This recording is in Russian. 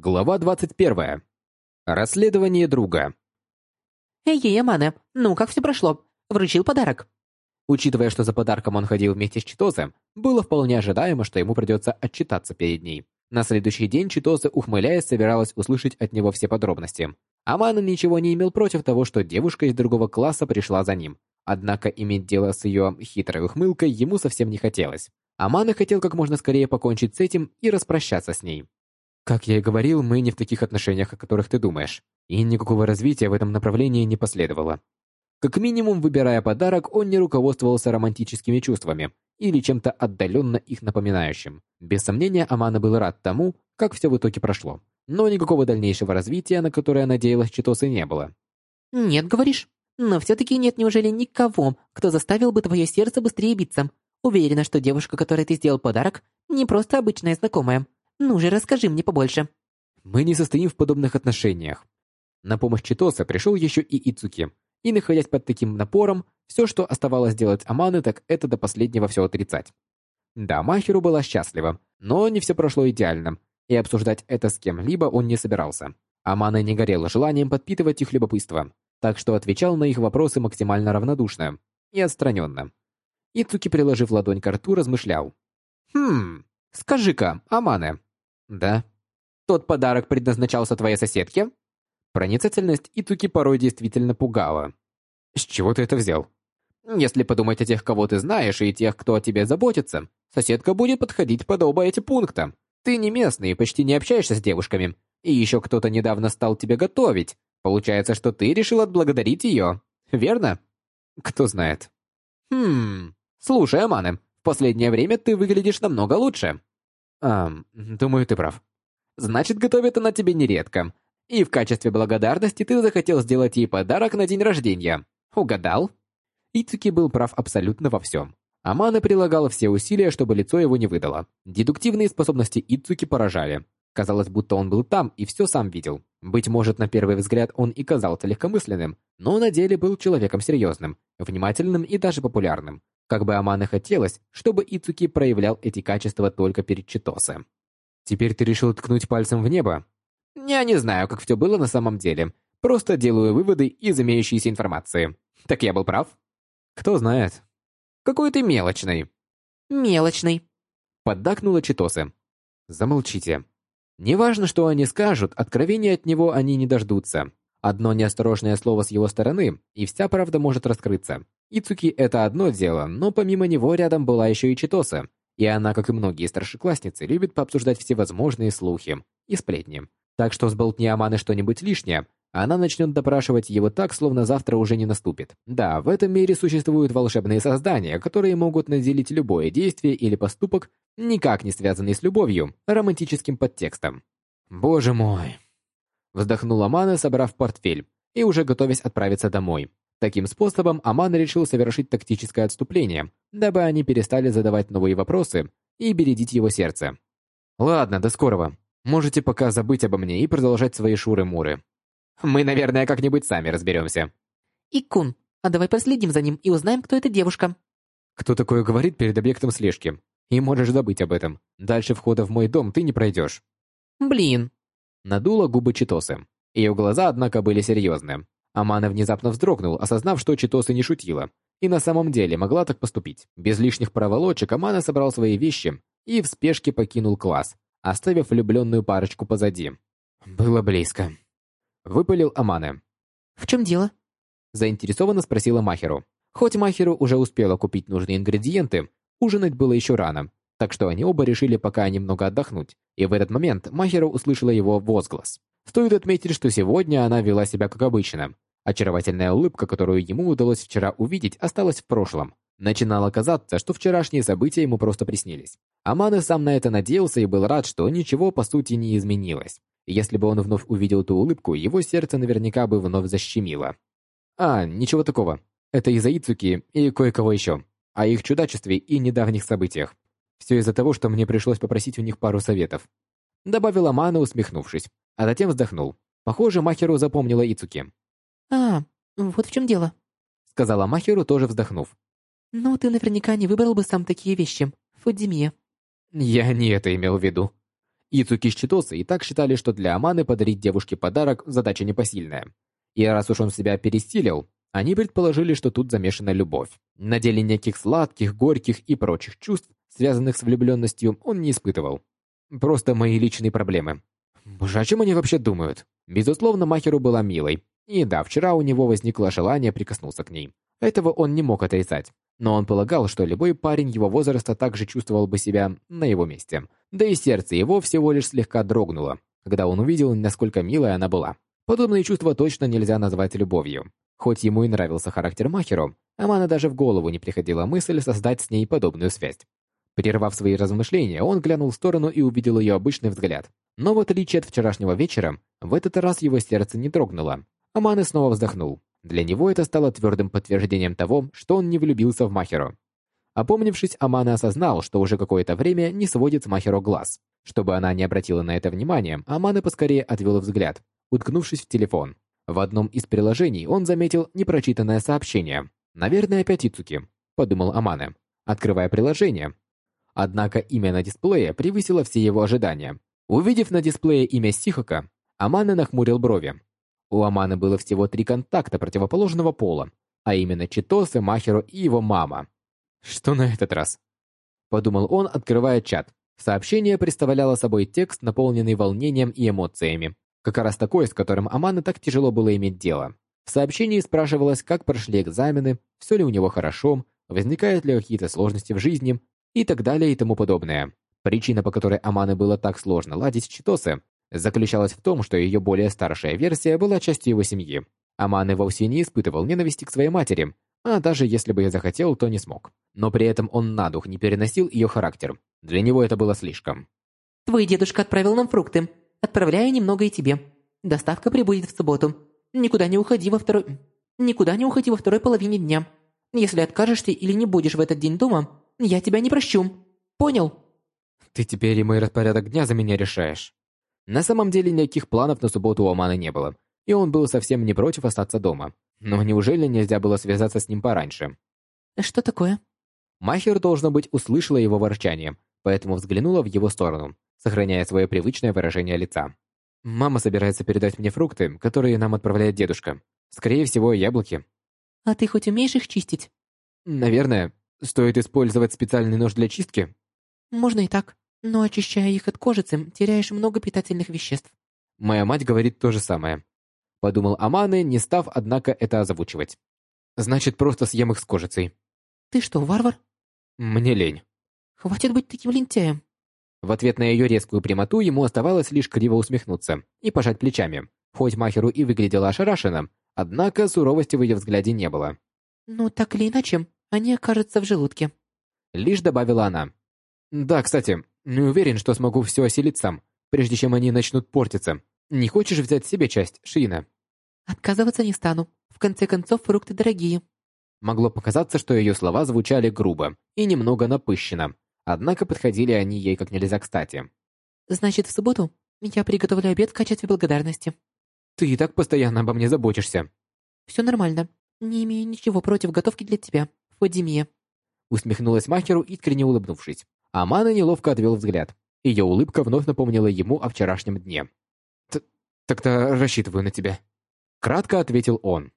Глава 21. Расследование друга. «Эй, Амане, ну как все прошло? Вручил подарок?» Учитывая, что за подарком он ходил вместе с Читозе, было вполне ожидаемо, что ему придется отчитаться перед ней. На следующий день Читозе, ухмыляясь, собиралась услышать от него все подробности. Амана ничего не имел против того, что девушка из другого класса пришла за ним. Однако иметь дело с ее хитрой ухмылкой ему совсем не хотелось. Амана хотел как можно скорее покончить с этим и распрощаться с ней. Как я и говорил, мы не в таких отношениях, о которых ты думаешь, и никакого развития в этом направлении не последовало. Как минимум, выбирая подарок, он не руководствовался романтическими чувствами или чем-то отдаленно их напоминающим. Без сомнения, Амана был рад тому, как все в итоге прошло. Но никакого дальнейшего развития, на которое надеялась Читосы, не было. «Нет, говоришь? Но все-таки нет неужели никого, кто заставил бы твое сердце быстрее биться? Уверена, что девушка, которой ты сделал подарок, не просто обычная знакомая. Ну же, расскажи мне побольше. Мы не состоим в подобных отношениях. На помощь Читоса пришел еще и Ицуки. И находясь под таким напором, все, что оставалось делать Аманы, так это до последнего все отрицать. Да, Махеру была счастлива, но не все прошло идеально, и обсуждать это с кем-либо он не собирался. Амана не горела желанием подпитывать их любопытство, так что отвечал на их вопросы максимально равнодушно и отстраненно. Ицуки, приложив ладонь к рту, размышлял. «Хм, скажи-ка, Амане, да. Тот подарок предназначался твоей соседке? Проницательность Итуки порой действительно пугала. С чего ты это взял? Если подумать о тех, кого ты знаешь, и тех, кто о тебе заботится, соседка будет подходить под оба эти пункта. Ты не местный и почти не общаешься с девушками. И еще кто-то недавно стал тебе готовить. Получается, что ты решил отблагодарить ее. Верно? Кто знает. Хм. Слушай, Аманы, в последнее время ты выглядишь намного лучше. А, думаю, ты прав. Значит, готовит она тебе нередко. И в качестве благодарности ты захотел сделать ей подарок на день рождения. Угадал? Ицуки был прав абсолютно во всем. Амана прилагала все усилия, чтобы лицо его не выдало. Дедуктивные способности Ицуки поражали. Казалось, будто он был там и все сам видел. Быть может, на первый взгляд он и казался легкомысленным, но на деле был человеком серьезным, внимательным и даже популярным. Как бы Амане хотелось, чтобы Ицуки проявлял эти качества только перед Читосе. Теперь ты решил ткнуть пальцем в небо? Я не знаю, как все было на самом деле. Просто делаю выводы из имеющейся информации. Так я был прав? Кто знает. Какой ты мелочный. Мелочный. Поддакнула Читосе. Замолчите. Неважно, что они скажут, откровения от него они не дождутся. Одно неосторожное слово с его стороны, и вся правда может раскрыться. Ицуки — это одно дело, но помимо него рядом была еще и Читоса, и она, как и многие старшеклассницы, любит пообсуждать всевозможные слухи и сплетни. Так что с болтни Аманы что-нибудь лишнее, она начнет допрашивать его так, словно завтра уже не наступит. Да, в этом мире существуют волшебные создания, которые могут наделить любое действие или поступок, никак не связанный с любовью, романтическим подтекстом. «Боже мой!» Вздохнула Амана, собрав портфель, и уже готовясь отправиться домой. Таким способом Аман решил совершить тактическое отступление, дабы они перестали задавать новые вопросы и бередить его сердце. «Ладно, до скорого. Можете пока забыть обо мне и продолжать свои шуры-муры. Мы, наверное, как-нибудь сами разберемся». «Икун, а давай проследим за ним и узнаем, кто эта девушка». «Кто такое говорит перед объектом слежки? И можешь забыть об этом. Дальше входа в мой дом ты не пройдешь». «Блин». Надула губы Читосы. Ее глаза, однако, были серьезны. Амана внезапно вздрогнул, осознав, что Читоса не шутила. И на самом деле могла так поступить. Без лишних проволочек Амана собрал свои вещи и в спешке покинул класс, оставив влюбленную парочку позади. Было близко. Выпалил Амана. «В чем дело?» Заинтересованно спросила Махеру. Хоть Махеру уже успела купить нужные ингредиенты, ужинать было еще рано, так что они оба решили пока немного отдохнуть. И в этот момент Махеру услышала его возглас. Стоит отметить, что сегодня она вела себя как обычно. Очаровательная улыбка, которую ему удалось вчера увидеть, осталась в прошлом. Начинало казаться, что вчерашние события ему просто приснились. Аман сам на это надеялся и был рад, что ничего по сути не изменилось. Если бы он вновь увидел ту улыбку, его сердце наверняка бы вновь защемило. А, ничего такого. Это из-за Ицуки и кое-кого еще. О их чудачестве и недавних событиях. Все из-за того, что мне пришлось попросить у них пару советов. Добавила Мана, усмехнувшись а затем вздохнул. Похоже, Махеру запомнила Ицуки. «А, вот в чем дело», — сказала Махеру, тоже вздохнув. «Ну, ты наверняка не выбрал бы сам такие вещи, Фудзимия». «Я не это имел в виду. Ицуки с Читосы и так считали, что для Аманы подарить девушке подарок – задача непосильная. И раз уж он себя перестилил, они предположили, что тут замешана любовь. На деле никаких сладких, горьких и прочих чувств, связанных с влюбленностью, он не испытывал. Просто мои личные проблемы. Боже, о чем они вообще думают? Безусловно, Махеру была милой. И да, вчера у него возникло желание прикоснуться к ней. Этого он не мог отрицать. Но он полагал, что любой парень его возраста также чувствовал бы себя на его месте. Да и сердце его всего лишь слегка дрогнуло, когда он увидел, насколько милая она была. Подобные чувства точно нельзя назвать любовью. Хоть ему и нравился характер Махеру, Амана даже в голову не приходила мысль создать с ней подобную связь. Прервав свои размышления, он глянул в сторону и увидел ее обычный взгляд. Но в отличие от вчерашнего вечера, в этот раз его сердце не дрогнуло. Аманы снова вздохнул. Для него это стало твердым подтверждением того, что он не влюбился в Махеру. Опомнившись, Амана осознал, что уже какое-то время не сводит с Махеро глаз. Чтобы она не обратила на это внимания, Амана поскорее отвел взгляд, уткнувшись в телефон. В одном из приложений он заметил непрочитанное сообщение. «Наверное, опять Ицуки», — подумал Амане, открывая приложение. Однако имя на дисплее превысило все его ожидания. Увидев на дисплее имя Сихока, Амане нахмурил брови. У Аманы было всего три контакта противоположного пола, а именно Читосы, Махеру и его мама. Что на этот раз? Подумал он, открывая чат. Сообщение представляло собой текст, наполненный волнением и эмоциями. Как раз такой, с которым Аманы так тяжело было иметь дело. В сообщении спрашивалось, как прошли экзамены, все ли у него хорошо, возникают ли какие-то сложности в жизни и так далее и тому подобное. Причина, по которой Аманы было так сложно ладить с Читосы, заключалась в том, что ее более старшая версия была частью его семьи. Аманы вовсе не испытывал ненависти к своей матери, а даже если бы и захотел, то не смог. Но при этом он на дух не переносил ее характер. Для него это было слишком. «Твой дедушка отправил нам фрукты. Отправляю немного и тебе. Доставка прибудет в субботу. Никуда не уходи во второй... Никуда не уходи во второй половине дня. Если откажешься или не будешь в этот день дома, я тебя не прощу. Понял?» «Ты теперь и мой распорядок дня за меня решаешь». На самом деле никаких планов на субботу у Амана не было, и он был совсем не против остаться дома. Но неужели нельзя было связаться с ним пораньше? «Что такое?» Махер, должно быть, услышала его ворчание, поэтому взглянула в его сторону, сохраняя свое привычное выражение лица. «Мама собирается передать мне фрукты, которые нам отправляет дедушка. Скорее всего, яблоки». «А ты хоть умеешь их чистить?» «Наверное. Стоит использовать специальный нож для чистки?» «Можно и так. Но очищая их от кожицы, теряешь много питательных веществ. Моя мать говорит то же самое. Подумал Аманы, не став, однако, это озвучивать. Значит, просто съем их с кожицей. Ты что, варвар? Мне лень. Хватит быть таким лентяем. В ответ на ее резкую прямоту ему оставалось лишь криво усмехнуться и пожать плечами. Хоть Махеру и выглядела ошарашенно, однако суровости в ее взгляде не было. «Ну, так или иначе, они окажутся в желудке», — лишь добавила она. «Да, кстати, не уверен, что смогу все осилить сам, прежде чем они начнут портиться. Не хочешь взять себе часть, Шина? Отказываться не стану. В конце концов, фрукты дорогие. Могло показаться, что ее слова звучали грубо и немного напыщенно, однако подходили они ей как нельзя кстати. Значит, в субботу я приготовлю обед в качестве благодарности. Ты и так постоянно обо мне заботишься. Все нормально. Не имею ничего против готовки для тебя, Фодимия. Усмехнулась Махеру, искренне улыбнувшись. Амана неловко отвел взгляд. Ее улыбка вновь напомнила ему о вчерашнем дне. «Тогда рассчитываю на тебя», — кратко ответил он.